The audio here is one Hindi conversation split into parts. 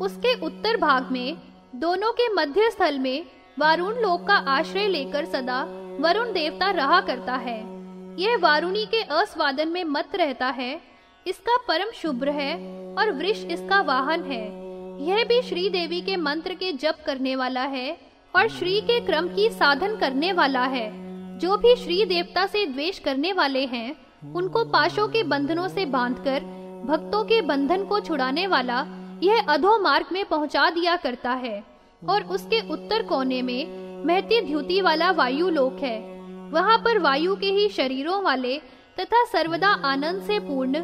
उसके उत्तर भाग में, दोनों के मध्य स्थल में, वारुण लोक का आश्रय लेकर सदा वरुण देवता रहा करता है। यह वारुणी के अस्वादन में मत रहता है। इसका परम शुभ्र है और वृक्ष इसका वाहन है। यह भी श्री देवी के मंत्र के जप करने वाला है और श्री के क्रम की साधन करने वाला है। जो भी श्री देवता से द्वेष करने वाले हैं, उनको पाशों के बंधनों से बांधकर, भक्तों के बंधन को छुड़ाने वाला यह अधो मार्ग में पहुँचा दिया करता है और उसके उत्तर कोने में महती ध्युति वाला वायु लोक है। वहाँ पर वायु के ही शरीरों वाले तथा सर्वदा आनंद से पूर्ण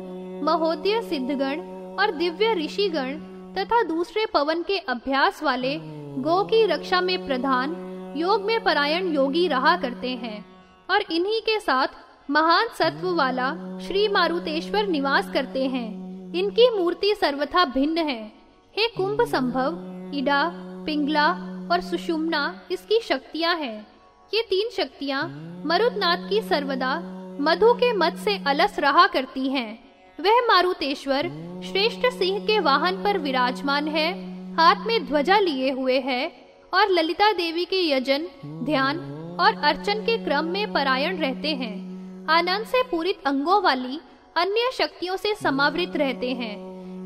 महोदय सिद्धगण और दिव्य ऋषिगण तथा दूसरे पवन के अभ्यास वाले गो की रक्षा में प्रधान, योग में परायण योगी रहा करते हैं और इन्हीं के साथ महान सत्व वाला श्री मारुतेश्वर निवास करते हैं। इनकी मूर्ति सर्वथा भिन्न है। हे कुंभ संभव, इडा, पिंगला और सुषुम्ना, इसकी शक्तियाँ हैं। ये तीन शक्तियाँ मरुदनाथ की सर्वदा मधु के मत से अलस रहा करती हैं। वह मारुतेश्वर श्रेष्ठ सिंह के वाहन पर विराजमान है, हाथ में ध्वजा लिए हुए है और ललिता देवी के यजन, ध्यान और अर्चन के क्रम में परायण रहते हैं। आनंद से पूरित अंगों वाली अन्य शक्तियों से समावृत रहते हैं।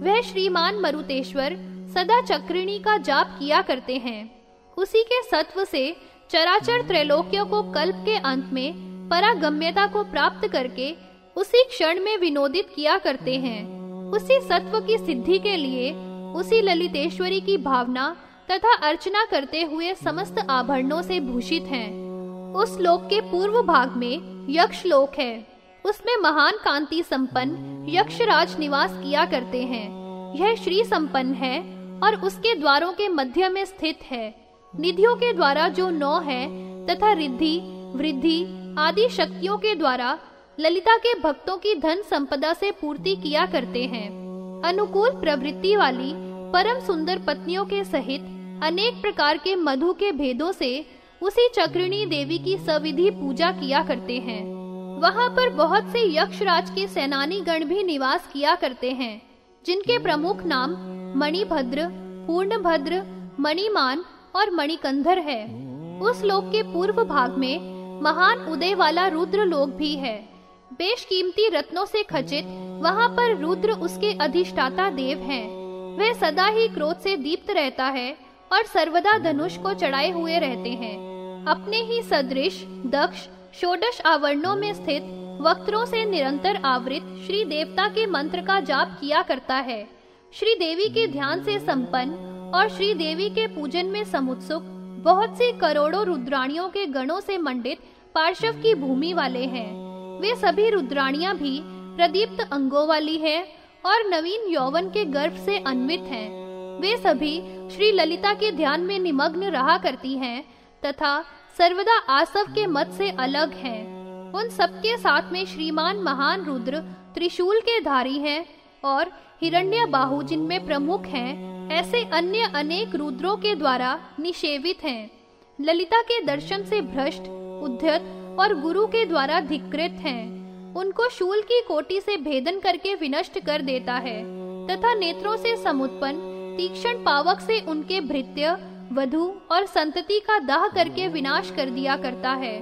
वह श्रीमान मरुतेश्वर सदा चक्रिणी का जाप किया करते हैं। उसी के सत्व से चराचर त्रैलोक्य को कल्प के अंत में परागम्यता को प्राप्त करके उसी क्षण में विनोदित किया करते हैं। उसी सत्व की सिद्धि के लिए उसी ललितेश्वरी की भावना तथा अर्चना करते हुए समस्त आभरणों से भूषित हैं। उस लोक के पूर्व भाग में यक्ष लोक है। उसमें महान कांति संपन्न यक्षराज निवास किया करते हैं। यह श्री संपन्न है और उसके द्वारों के मध्य में स्थित है। निधियों के द्वारा जो नौ है, तथा रिद्धि, वृद्धि आदि शक्तियों के द्वारा ललिता के भक्तों की धन संपदा से पूर्ति किया करते हैं। अनुकूल प्रवृत्ति वाली परम सुंदर पत्नियों के सहित अनेक प्रकार के मधु के भेदों से उसी चक्रिणी देवी की सविधि पूजा किया करते हैं। वहाँ पर बहुत से यक्षराज के सेनानी गण भी निवास किया करते हैं, जिनके प्रमुख नाम मणिभद्र, पूर्णभद्र, मणिमान और मणिकंधर है। उस लोक के पूर्व भाग में महान उदय वाला रुद्र लोक भी है। बेशकीमती रत्नों से खचित वहाँ पर रुद्र उसके अधिष्ठाता देव हैं। वह सदा ही क्रोध से दीप्त रहता है और सर्वदा धनुष को चढ़ाए हुए रहते हैं। अपने ही सदृश, दक्ष षोडश आवरणों में स्थित वक्त्रों से निरंतर आवृत श्री देवता के मंत्र का जाप किया करता है श्री देवी के ध्यान से संपन्न और श्री देवी के पूजन में समुत्सुक बहुत से करोड़ों रुद्राणियों के गणों से मंडित पार्श्व की भूमि वाले हैं वे सभी रुद्राणियाँ भी प्रदीप्त अंगों वाली है और नवीन यौवन के गर्भ से अन्वित हैं। वे सभी श्री ललिता के ध्यान में निमग्न रहा करती हैं तथा सर्वदा आसव के मत से अलग हैं। उन सबके साथ में श्रीमान महान रुद्र त्रिशूल के धारी हैं और हिरण्य बाहु जिनमें प्रमुख हैं, ऐसे अन्य अनेक रुद्रों के द्वारा निषेवित हैं ललिता के दर्शन से भ्रष्ट, उद्धत और गुरु के द्वारा धिकृत हैं उनको शूल की कोटि से भेदन करके विनष्ट कर देता है, तथा नेत्रों से समुत्पन्न, तीक्ष्ण पावक से उनके भृत्य वधु और संतति का दाह करके विनाश कर दिया करता है।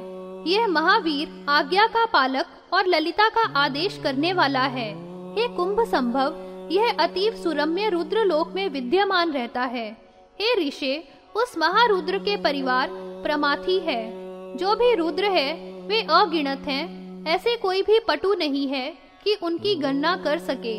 यह महावीर आज्ञा का पालक और ललिता का आदेश करने वाला है। हे कुंभ संभव, यह अतीव सुरम्य रुद्र लोक में विद्यमान रहता है। हे ऋषे, उस महारुद्र के परिवार प्रमाथी है। जो भी रुद्र है, वे अगिणत हैं। ऐसे कोई भी पटु नहीं है कि उनकी गणना कर सके।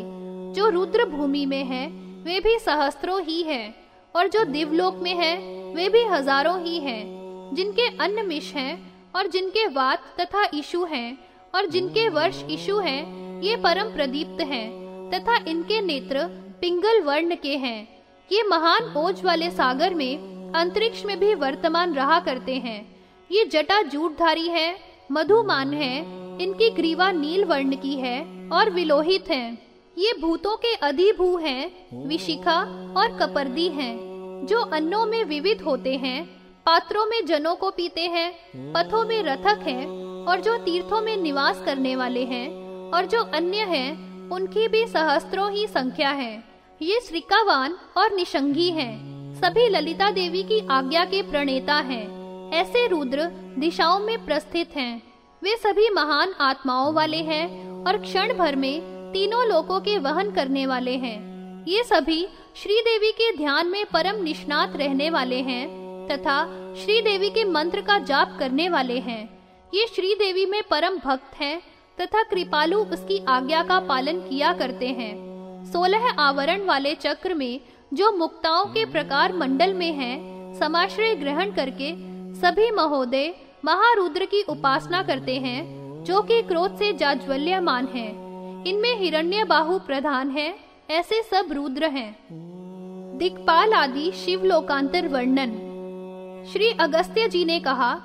जो रुद्र भूमि में है, वे भी सहस्त्रों ही है। और जो दिवलोक में है, वे भी हज़ारों ही हैं, जिनके अन्न मिश हैं और जिनके वात तथा इशु हैं और जिनके वर्ष इशु हैं, ये परम प्रदीप्त हैं, तथा इनके नेत्र पिंगल वर्ण के हैं। ये महान ओज वाले सागर में, अंतरिक्ष में भी वर्तमान रहा करते हैं। ये जटा जूटधारी है, मधुमान है, इनकी ग्रीवा नील वर्ण की है और विलोहित है। ये भूतों के अधिभू हैं, विशिखा और कपर्दी हैं, जो अन्नों में विविध होते हैं, पात्रों में जनों को पीते हैं, पथों में रथक हैं, और जो तीर्थों में निवास करने वाले हैं, और जो अन्य हैं, उनकी भी सहस्त्रों ही संख्या है ये श्रिकावान और निशंगी हैं। सभी ललिता देवी की आज्ञा के प्रणेता हैं। ऐसे रुद्र दिशाओं में प्रस्थित हैं। वे सभी महान आत्माओं वाले हैं, और क्षण भर में तीनों लोकों के वहन करने वाले हैं। ये सभी श्री देवी के ध्यान में परम निष्णात रहने वाले हैं तथा श्री देवी के मंत्र का जाप करने वाले हैं। ये श्री देवी में परम भक्त हैं तथा कृपालु उसकी आज्ञा का पालन किया करते हैं। सोलह आवरण वाले चक्र में जो मुक्ताओं के प्रकार मंडल में हैं, समाश्रय ग्रहण करके सभी महोदय महारुद्र की उपासना करते हैं जो कि क्रोध से जाज्वल्यमान है। इनमें हिरण्य बाहु प्रधान है, ऐसे सब रुद्र हैं। दिक्पाल आदि शिव लोकांतर वर्णन। श्री अगस्त्य जी ने कहा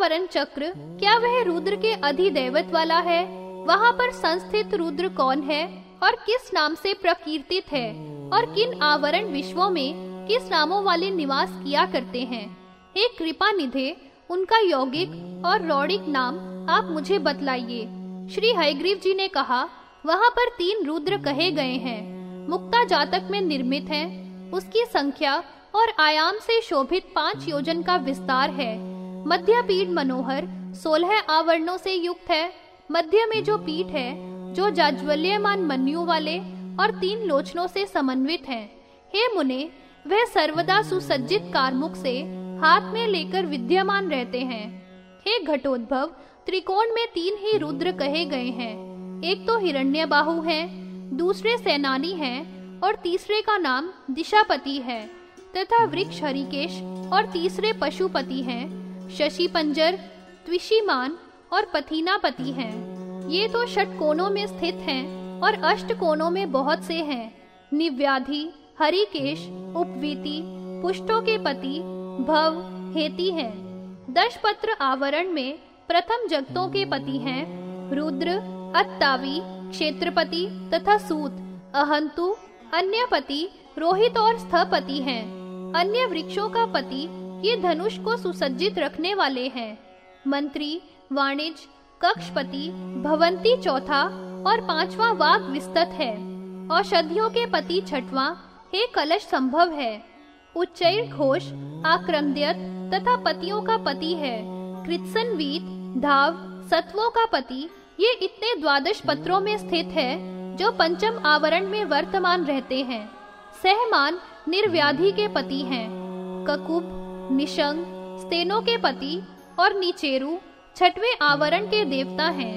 वरण चक्र, क्या वह रुद्र के अधिदेवत वाला है? वहाँ पर संस्थित रुद्र कौन है? और किस नाम से प्रकीर्तित है? और किन आवरण विश्वों में किस नामों वाले निवास किया करते हैं? हे कृपा निधे उनका यौगिक और रौड़िक नाम आप मुझे बतलाइए। श्री हयग्रीव जी ने कहा, वहाँ पर तीन रुद्र कहे गए हैं। मुक्ता जातक में निर्मित है। उसकी संख्या और आयाम से शोभित पाँच योजन का विस्तार है। मध्य पीठ मनोहर सोलह आवरणों से युक्त है। मध्य में जो पीठ है, जो जाज्वल्यमान मन्यु वाले और तीन लोचनों से समन्वित है। हे मुने, वह सर्वदा सुसज्जित कारमुख से हाथ में लेकर विद्यमान रहते हैं। हे घटोद्भव त्रिकोण में तीन ही रुद्र कहे गए हैं। एक तो हिरण्य बाहु है, दूसरे सेनानी हैं और तीसरे का नाम दिशापति है, तथा वृक्ष हरिकेश और तीसरे पशुपति हैं शशि पंजर त्विशीमान और पथीनापति हैं। ये तो षट कोणों में स्थित हैं और अष्ट कोणों में बहुत से हैं। निव्याधि, हरिकेश, उपवीति, पुष्टों के पति, भव, हेती है। दश पत्र आवरण में प्रथम जगतों के पति हैं रुद्र, अत्तावी, क्षेत्रपति तथा सूत, अहंतु, अन्य पति, रोहित और स्थपति हैं। अन्य वृक्षों का पति ये धनुष को सुसज्जित रखने वाले हैं। मंत्री वाणिज्य कक्षपति, भवंती चौथा और पांचवा वाग विस्तत है। औषधियों के पति छठवा हे कलश संभव है। उच्चैर घोष, आक्रमद्यत तथा पतियों का पति है। कृत्सन वीत धाव, सत्वों का पति, ये इतने द्वादश पत्रों में स्थित है, जो पंचम आवरण में वर्तमान रहते हैं। सहमान, निर्व्याधि के पति हैं। ककुब, निशंग, स्तेनों के पति और नीचेरु, छठवें आवरण के देवता हैं।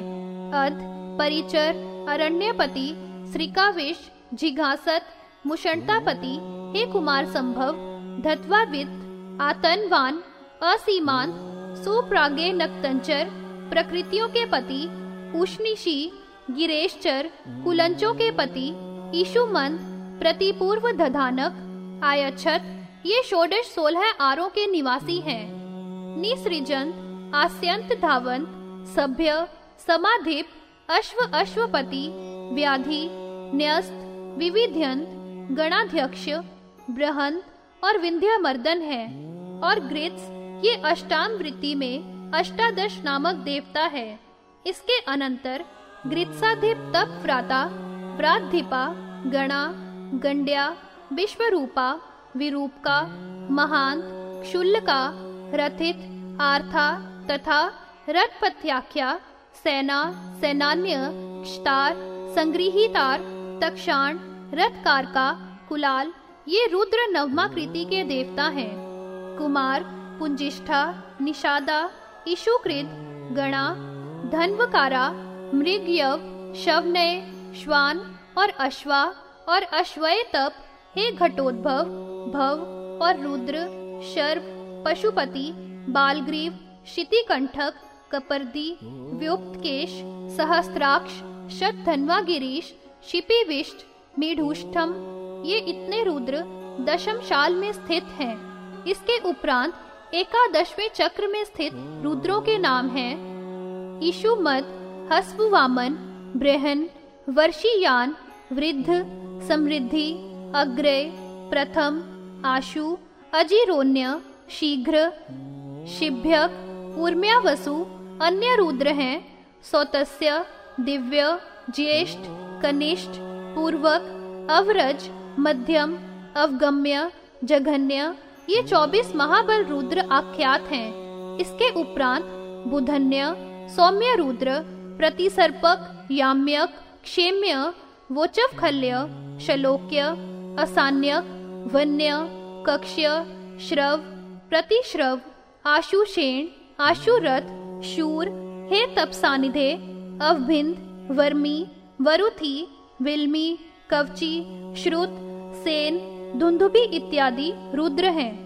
अध, परिचर अरण्य अरण्यपति, श्रीकावेश, जिघासत मुषणतापति हे कुमार संभव धत्वावित आतनवान असीमांत सुप्रागे नक्तंचर, प्रकृतियों के पति उष्णिशी गिरेशचर, कुलंचों के पति ईशुमंत प्रतिपूर्व दधानक आयछत ये षोडश सोलह आरों के निवासी हैं। निसृजंत आस्यंत धावंत, सभ्य, समाधिप, अश्व अश्वपति, व्याधि, न्यस्त, विविध्यंत, गणाध्यक्ष, बृहंत और विंध्य मर्दन है और ग्रेत्स ये अष्टाम वृत्ति में अष्टादश नामक देवता है। इसके अनंतर ग्रित्साधिप तप व्राता व्राधिपा गणा, गंड्या, विश्वरूपा, विरूपका, महांत, क्षुल्लका, रथित, आर्था तथा रथपथ्याख्या, सेना, सेनान्य, स्टार संग्रहितार तक्षाण रथकार का कुलाल, ये रुद्र नवमा कृति के देवता हैं। कुमार पुंजिष्ठा, निषादा, ईशुकृत, गणा, धन्वकारा, मृगयव, शवनय, श्वान और अश्वा और अश्वय तप हे घटोद्भव, भव और रुद्र शर्व पशुपति, बालग्रीव शितिकंठक कपर्दी व्युप्तकेश सहस्त्राक्ष धनवा गिरीश शिपिविष्ट मेढुष्टम ये इतने रुद्र दशम शाल में स्थित हैं। इसके उपरांत एकादशवें चक्र में स्थित रुद्रों के नाम हैं ईशुमद हस्ववामन ब्रहन, वर्षीयान, वृद्ध, समृद्धि, अग्रय, प्रथम, आशु, अजिरोन्य, शीघ्र, शिभ्यक, उर्म्यावसु, अन्य रुद्र हैं सौतस्य, दिव्य, ज्येष्ठ, कनिष्ठ, पूर्वक, अवरज, मध्यम, अवगम्य, जघन्य ये चौबीस महाबल रुद्र आख्यात हैं। इसके उपरांत बुधन्य, सौम्य रुद्र, प्रतिसर्पक, याम्यक, क्षेम्य वोचव खल्य शलोक्य असान्यक वन्य, कक्ष्य, श्रव, प्रतिश्रव, आशुषेण, आशुरथ, शूर, हे तपसानिधे अवभिंद वर्मी, वरुथी, विल्मी, कवची, श्रुत, सेन धुंधुबी इत्यादि रुद्र हैं।